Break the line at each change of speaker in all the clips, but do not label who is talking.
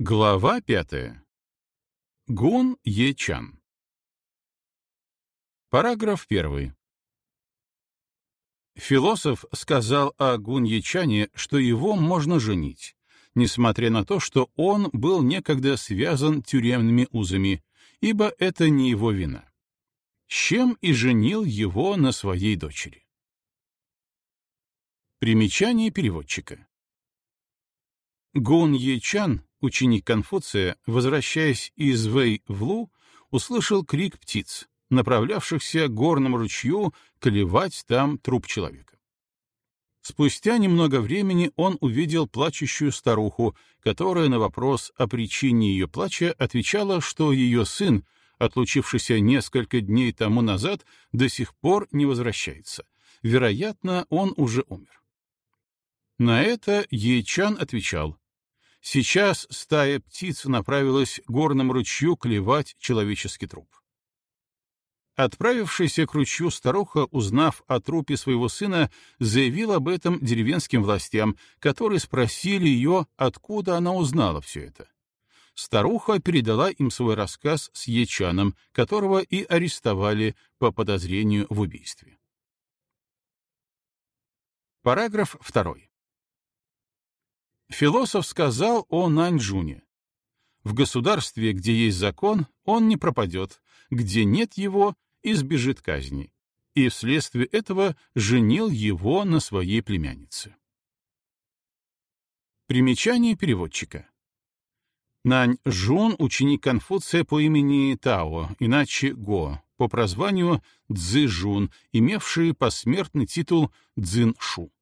Глава пятая. Гун Ечан. Параграф первый. Философ сказал о Гун Ечане, что его можно женить, несмотря на то, что он был некогда связан тюремными узами, ибо это не его вина. С чем и женил его на своей дочери. Примечание переводчика. Гун Ечан, ученик Конфуция, возвращаясь из Вэй в Лу, услышал крик птиц, направлявшихся к горному ручью клевать там труп человека. Спустя немного времени он увидел плачущую старуху, которая на вопрос о причине ее плача отвечала, что ее сын, отлучившийся несколько дней тому назад, до сих пор не возвращается. Вероятно, он уже умер. На это Ейчан отвечал, Сейчас стая птиц направилась к горному ручью клевать человеческий труп. Отправившаяся к ручью старуха, узнав о трупе своего сына, заявила об этом деревенским властям, которые спросили ее, откуда она узнала все это. Старуха передала им свой рассказ с Ечаном, которого и арестовали по подозрению в убийстве. Параграф второй. Философ сказал о Наньчжуне. В государстве, где есть закон, он не пропадет, где нет его, избежит казни. И вследствие этого женил его на своей племяннице. Примечание переводчика. Нань Жун — ученик Конфуция по имени Тао, иначе Го, по прозванию Цзы Жун, имевший посмертный титул Цзин Шу.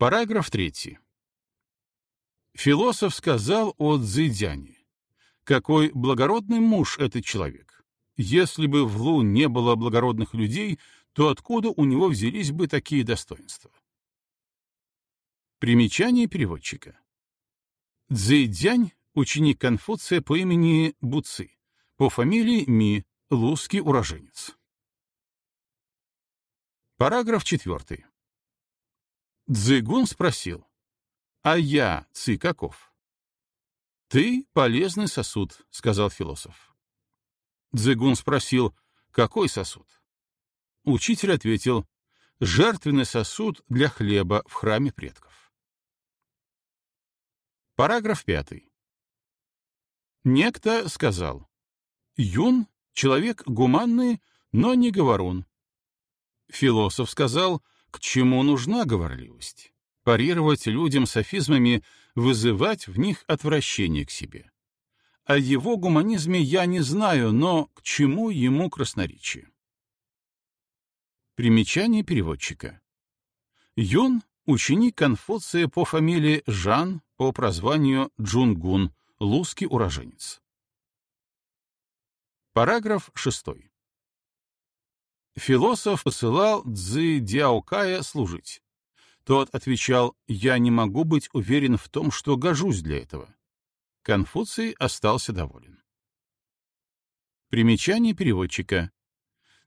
Параграф 3. Философ сказал о Цзэдяне. Какой благородный муж этот человек. Если бы в Лу не было благородных людей, то откуда у него взялись бы такие достоинства? Примечание переводчика. Цзэдянь — ученик Конфуция по имени Буци, по фамилии Ми, лузский уроженец. Параграф 4. Дзыгун спросил, «А я, Ци, каков?» «Ты — полезный сосуд», — сказал философ. Дзыгун спросил, «Какой сосуд?» Учитель ответил, «Жертвенный сосуд для хлеба в храме предков». Параграф пятый. Некто сказал, «Юн — человек гуманный, но не говорун». Философ сказал, к чему нужна говорливость? Парировать людям софизмами, вызывать в них отвращение к себе. О его гуманизме я не знаю, но к чему ему красноречие? Примечание переводчика. Юн — ученик Конфуция по фамилии Жан, по прозванию Джунгун, лузский уроженец. Параграф шестой. Философ посылал Цзы Дяокая служить. Тот отвечал, «Я не могу быть уверен в том, что гожусь для этого». Конфуций остался доволен. Примечание переводчика.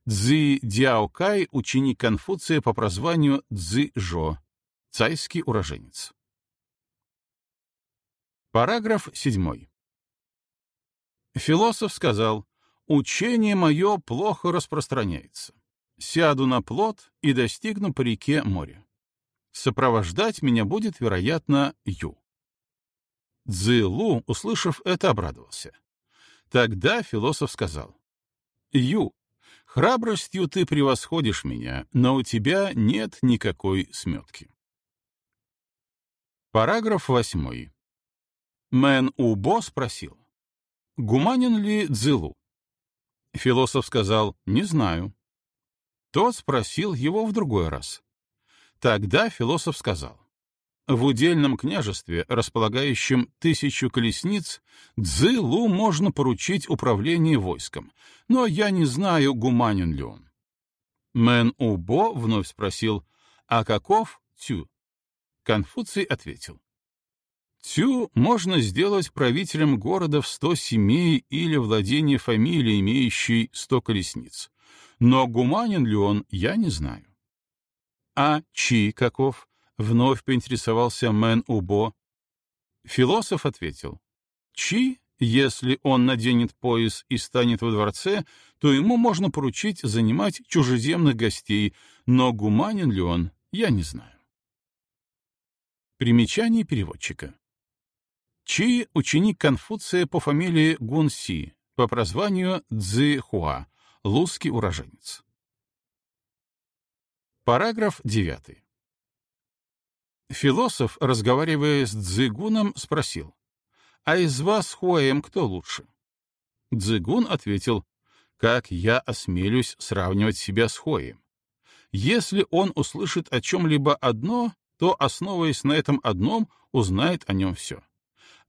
Цзы Дяокай — ученик Конфуция по прозванию Цзы Жо, цайский уроженец. Параграф 7. Философ сказал, «Учение мое плохо распространяется сяду на плот и достигну по реке моря. Сопровождать меня будет, вероятно, Ю. Цзилу, услышав это, обрадовался. Тогда философ сказал, «Ю, храбростью ты превосходишь меня, но у тебя нет никакой сметки». Параграф восьмой. Мэн Убо спросил, «Гуманин ли Цзилу?» Философ сказал, «Не знаю». Тот спросил его в другой раз. Тогда философ сказал, в удельном княжестве, располагающем тысячу колесниц, Цзы-Лу можно поручить управление войском, но я не знаю, гуманен ли он. Мэн Убо вновь спросил, а каков Цю? Конфуций ответил, Цю можно сделать правителем города в сто семей или владение фамилии, имеющей сто колесниц но гуманен ли он, я не знаю. А Чи каков? Вновь поинтересовался Мэн Убо. Философ ответил, Чи, если он наденет пояс и станет во дворце, то ему можно поручить занимать чужеземных гостей, но гуманен ли он, я не знаю. Примечание переводчика. Чи — ученик Конфуция по фамилии Гунси, по прозванию Цзи Хуа, лузский уроженец. Параграф 9. Философ, разговаривая с Цзыгуном, спросил, «А из вас, Хуаем, кто лучше?» Цзыгун ответил, «Как я осмелюсь сравнивать себя с Хуаем? Если он услышит о чем-либо одно, то, основываясь на этом одном, узнает о нем все.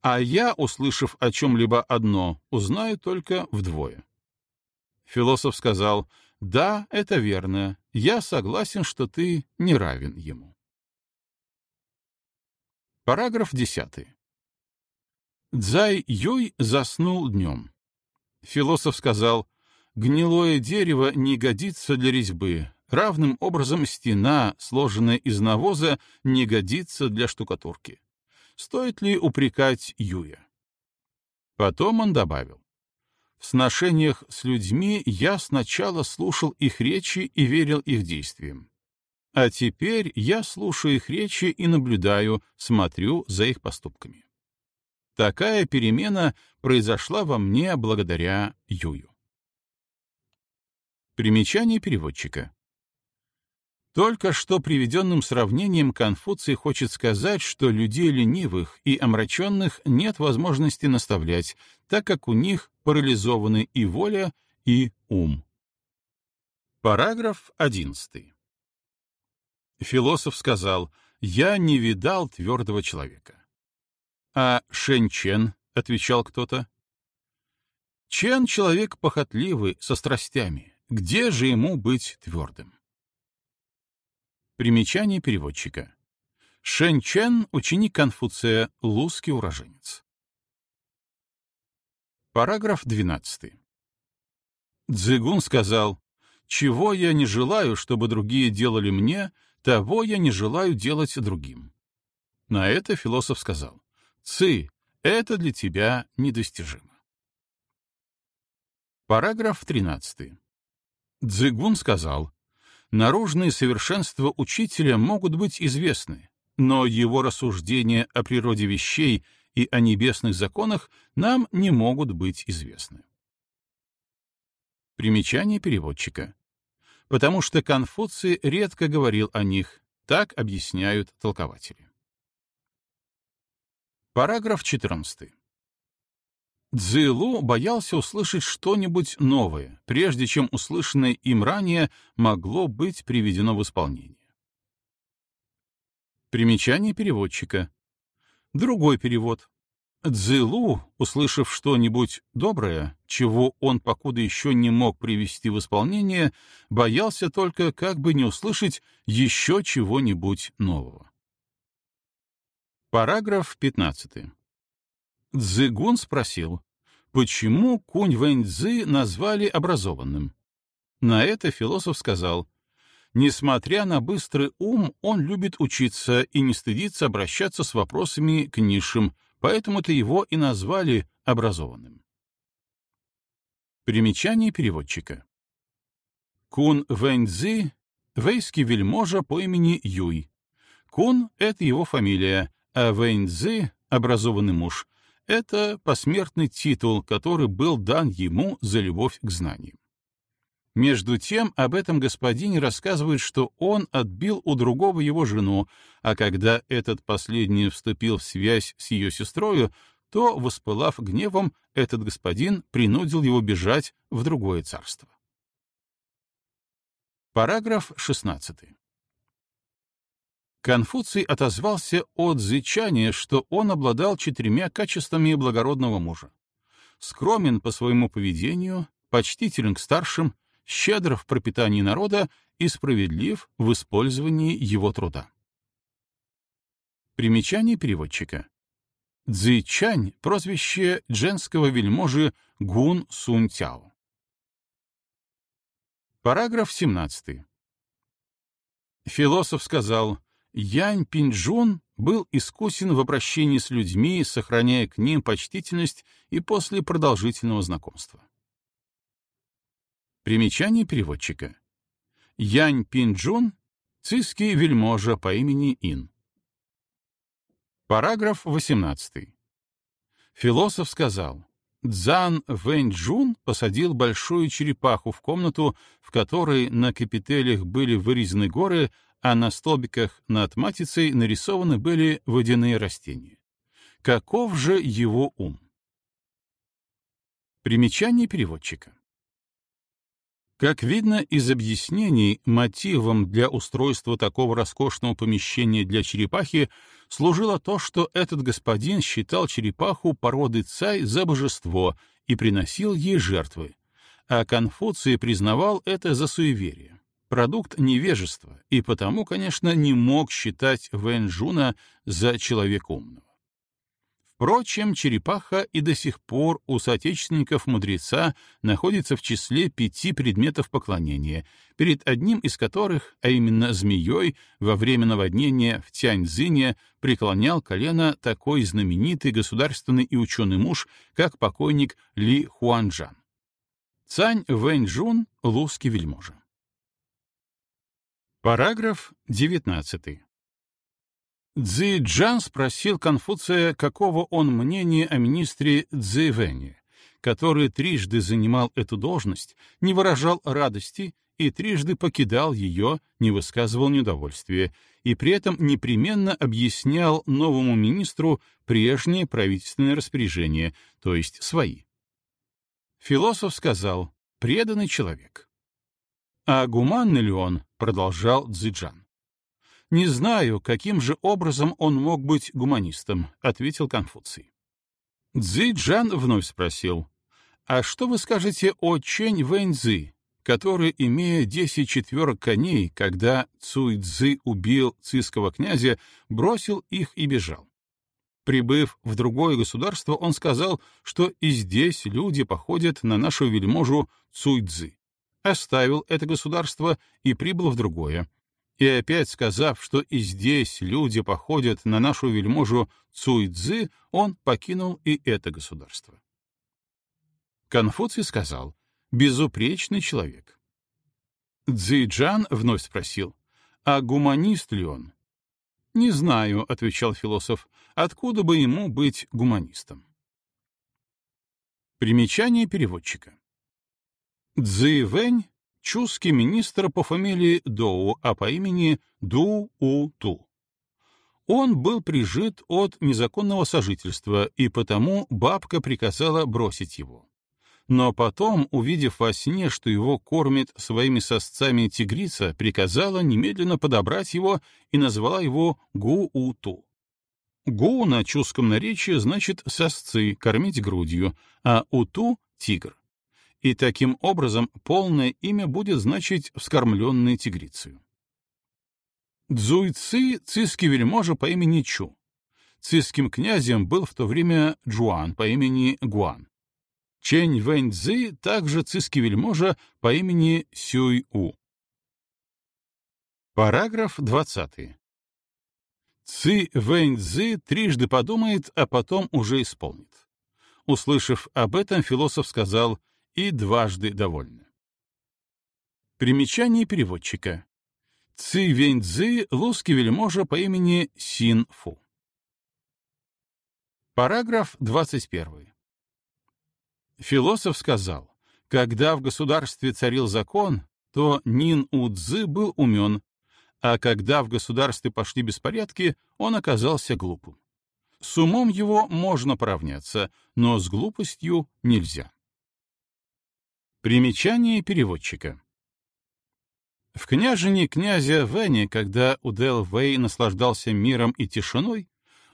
А я, услышав о чем-либо одно, узнаю только вдвое». Философ сказал, «Да, это верно. Я согласен, что ты не равен ему». Параграф 10. Цзай Юй заснул днем. Философ сказал, «Гнилое дерево не годится для резьбы, равным образом стена, сложенная из навоза, не годится для штукатурки. Стоит ли упрекать Юя?» Потом он добавил, в сношениях с людьми я сначала слушал их речи и верил их действиям. А теперь я слушаю их речи и наблюдаю, смотрю за их поступками. Такая перемена произошла во мне благодаря Юю. Примечание переводчика. Только что приведенным сравнением Конфуций хочет сказать, что людей ленивых и омраченных нет возможности наставлять, так как у них парализованы и воля, и ум. Параграф 11. Философ сказал, «Я не видал твердого человека». «А Шэнь Чен?» — отвечал кто-то. «Чен — человек похотливый, со страстями. Где же ему быть твердым?» Примечание переводчика. Шэнь Чен — ученик Конфуция, лузский уроженец. Параграф 12. Цзыгун сказал, «Чего я не желаю, чтобы другие делали мне, того я не желаю делать другим». На это философ сказал, «Ци, это для тебя недостижимо». Параграф 13. Цзыгун сказал, Наружные совершенства учителя могут быть известны, но его рассуждения о природе вещей и о небесных законах нам не могут быть известны. Примечание переводчика. Потому что Конфуций редко говорил о них, так объясняют толкователи. Параграф 14. Цзилу боялся услышать что-нибудь новое, прежде чем услышанное им ранее могло быть приведено в исполнение. Примечание переводчика. Другой перевод. Цзилу, услышав что-нибудь доброе, чего он покуда еще не мог привести в исполнение, боялся только как бы не услышать еще чего-нибудь нового. Параграф 15. Цзыгун спросил, почему Кунь Вэньцзы назвали образованным? На это философ сказал, несмотря на быстрый ум, он любит учиться и не стыдится обращаться с вопросами к низшим, поэтому-то его и назвали образованным. Примечание переводчика. Кун Вэньцзы — вейский вельможа по имени Юй. Кун — это его фамилия, а Вэньцзы — образованный муж, это посмертный титул, который был дан ему за любовь к знаниям. Между тем, об этом господине рассказывают, что он отбил у другого его жену, а когда этот последний вступил в связь с ее сестрою, то, воспылав гневом, этот господин принудил его бежать в другое царство. Параграф 16. Конфуций отозвался от зычания, что он обладал четырьмя качествами благородного мужа. Скромен по своему поведению, почтителен к старшим, щедр в пропитании народа и справедлив в использовании его труда. Примечание переводчика. Цзичань — прозвище дженского вельможи Гун Сунь Тяо. Параграф 17. Философ сказал, Янь Пинджун был искусен в обращении с людьми, сохраняя к ним почтительность и после продолжительного знакомства. Примечание переводчика. Янь Пинджун — цийский вельможа по имени Ин. Параграф 18. Философ сказал, Цзан Вэньчжун посадил большую черепаху в комнату, в которой на капителях были вырезаны горы, а на столбиках над матицей нарисованы были водяные растения. Каков же его ум? Примечание переводчика. Как видно из объяснений, мотивом для устройства такого роскошного помещения для черепахи служило то, что этот господин считал черепаху породы цай за божество и приносил ей жертвы, а Конфуций признавал это за суеверие, продукт невежества, и потому, конечно, не мог считать Вэньчжуна за человека умного. Впрочем, черепаха и до сих пор у соотечественников мудреца находится в числе пяти предметов поклонения, перед одним из которых, а именно змеей, во время наводнения в Тяньцзине преклонял колено такой знаменитый государственный и ученый муж, как покойник Ли Хуанжан. Цань Вэньчжун — лузский вельможа. Параграф 19. Цзи Джан спросил Конфуция, какого он мнения о министре Цзи Вэне, который трижды занимал эту должность, не выражал радости и трижды покидал ее, не высказывал недовольствия, и при этом непременно объяснял новому министру прежние правительственные распоряжения, то есть свои. Философ сказал «преданный человек». «А гуманный ли он?» — продолжал Цзиджан. «Не знаю, каким же образом он мог быть гуманистом», — ответил Конфуций. Цзи Джан вновь спросил, «А что вы скажете о Чэнь Вэньцзы, который, имея десять четверок коней, когда Цуй Цзы убил циского князя, бросил их и бежал? Прибыв в другое государство, он сказал, что и здесь люди походят на нашу вельможу Цуй Цзы. Оставил это государство и прибыл в другое, и опять сказав, что и здесь люди походят на нашу вельможу Цуйцзы, он покинул и это государство. Конфуций сказал, безупречный человек. Цзиджан вновь спросил, а гуманист ли он? «Не знаю», — отвечал философ, — «откуда бы ему быть гуманистом?» Примечание переводчика. Цзи Вэнь чуский министр по фамилии Доу, а по имени Ду-У-Ту. Он был прижит от незаконного сожительства, и потому бабка приказала бросить его. Но потом, увидев во сне, что его кормит своими сосцами тигрица, приказала немедленно подобрать его и назвала его Гу-У-Ту. Гу на чуском наречии значит «сосцы», «кормить грудью», а Уту — «тигр» и таким образом полное имя будет значить «вскормленный тигрицей». Цзуйци — цийский вельможа по имени Чу. Цийским князем был в то время Джуан по имени Гуан. Чэнь Вэньцзы также цийский вельможа по имени Сюй-У. Параграф 20. Ци Вэньцзы трижды подумает, а потом уже исполнит. Услышав об этом, философ сказал — и дважды довольны. Примечание переводчика. Ци Веньцзы — лузский вельможа по имени Син Фу. Параграф 21. Философ сказал, когда в государстве царил закон, то Нин Удзы был умен, а когда в государстве пошли беспорядки, он оказался глупым. С умом его можно поравняться, но с глупостью нельзя. Примечание переводчика. В княжине князя Вэне, когда Удел Вэй наслаждался миром и тишиной,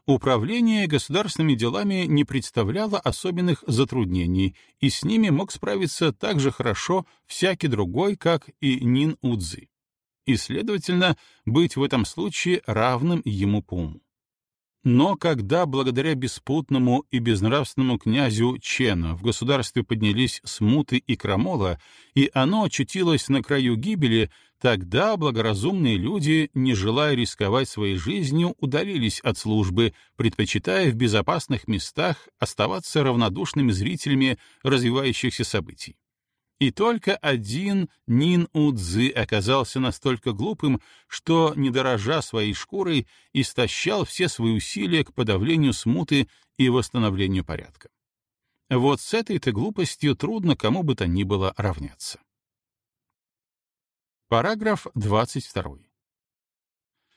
управление государственными делами не представляло особенных затруднений, и с ними мог справиться так же хорошо всякий другой, как и Нин Удзи, и, следовательно, быть в этом случае равным ему по уму. Но когда благодаря беспутному и безнравственному князю Чена в государстве поднялись смуты и крамола, и оно очутилось на краю гибели, Тогда благоразумные люди, не желая рисковать своей жизнью, удалились от службы, предпочитая в безопасных местах оставаться равнодушными зрителями развивающихся событий. И только один Нин Удзы оказался настолько глупым, что, не дорожа своей шкурой, истощал все свои усилия к подавлению смуты и восстановлению порядка. Вот с этой-то глупостью трудно кому бы то ни было равняться. Параграф 22.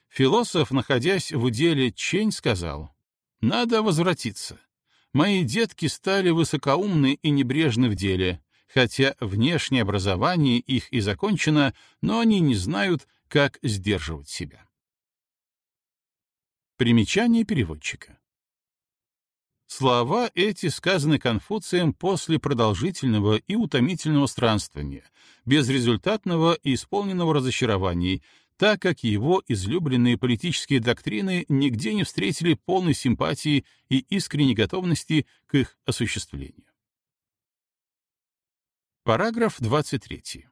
Философ, находясь в уделе Чень, сказал, «Надо возвратиться. Мои детки стали высокоумны и небрежны в деле, хотя внешнее образование их и закончено, но они не знают, как сдерживать себя». Примечание переводчика. Слова эти сказаны Конфуцием после продолжительного и утомительного странствования, безрезультатного и исполненного разочарований, так как его излюбленные политические доктрины нигде не встретили полной симпатии и искренней готовности к их осуществлению. Параграф 23.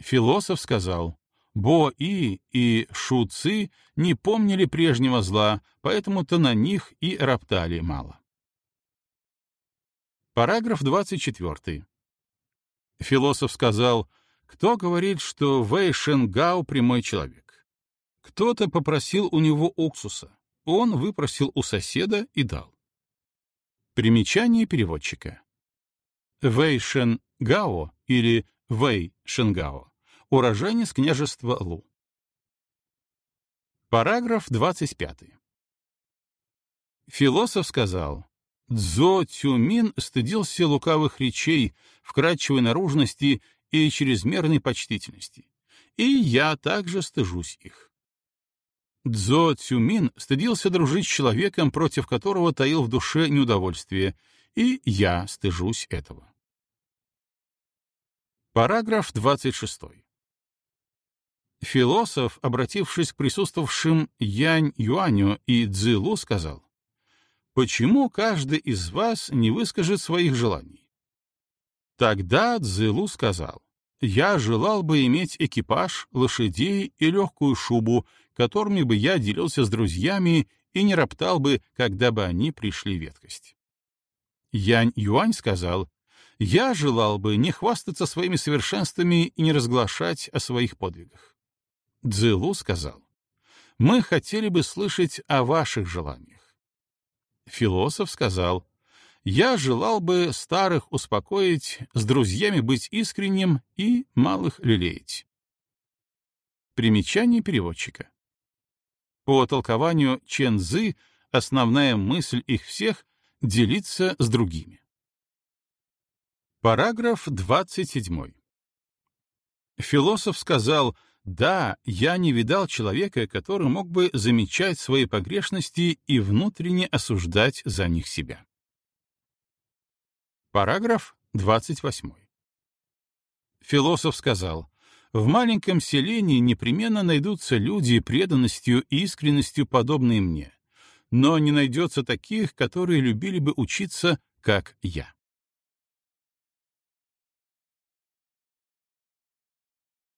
Философ сказал, Бо-И и Шу-Ци не помнили прежнего зла, поэтому-то на них и роптали мало. Параграф 24. Философ сказал, кто говорит, что Вэй Шенгао прямой человек? Кто-то попросил у него уксуса. Он выпросил у соседа и дал. Примечание переводчика. Вэй Шенгао или Вэй Шенгао уроженец княжества Лу. Параграф 25. Философ сказал, Цзо Цюмин стыдился лукавых речей, вкрадчивой наружности и чрезмерной почтительности. И я также стыжусь их. Цзо Цюмин стыдился дружить с человеком, против которого таил в душе неудовольствие, и я стыжусь этого. Параграф 26. Философ, обратившись к присутствовавшим Янь Юаню и Цзилу, сказал, «Почему каждый из вас не выскажет своих желаний?» Тогда Цзилу сказал, «Я желал бы иметь экипаж, лошадей и легкую шубу, которыми бы я делился с друзьями и не роптал бы, когда бы они пришли веткость». Янь Юань сказал, «Я желал бы не хвастаться своими совершенствами и не разглашать о своих подвигах». Цзилу сказал, «Мы хотели бы слышать о ваших желаниях». Философ сказал, «Я желал бы старых успокоить, с друзьями быть искренним и малых лелеять». Примечание переводчика. По толкованию Чен Цзы основная мысль их всех — делиться с другими. Параграф 27. Философ сказал — да, я не видал человека, который мог бы замечать свои погрешности и внутренне осуждать за них себя. Параграф 28. Философ сказал, в маленьком селении непременно найдутся люди преданностью и искренностью, подобные мне, но не найдется таких, которые любили бы учиться, как я.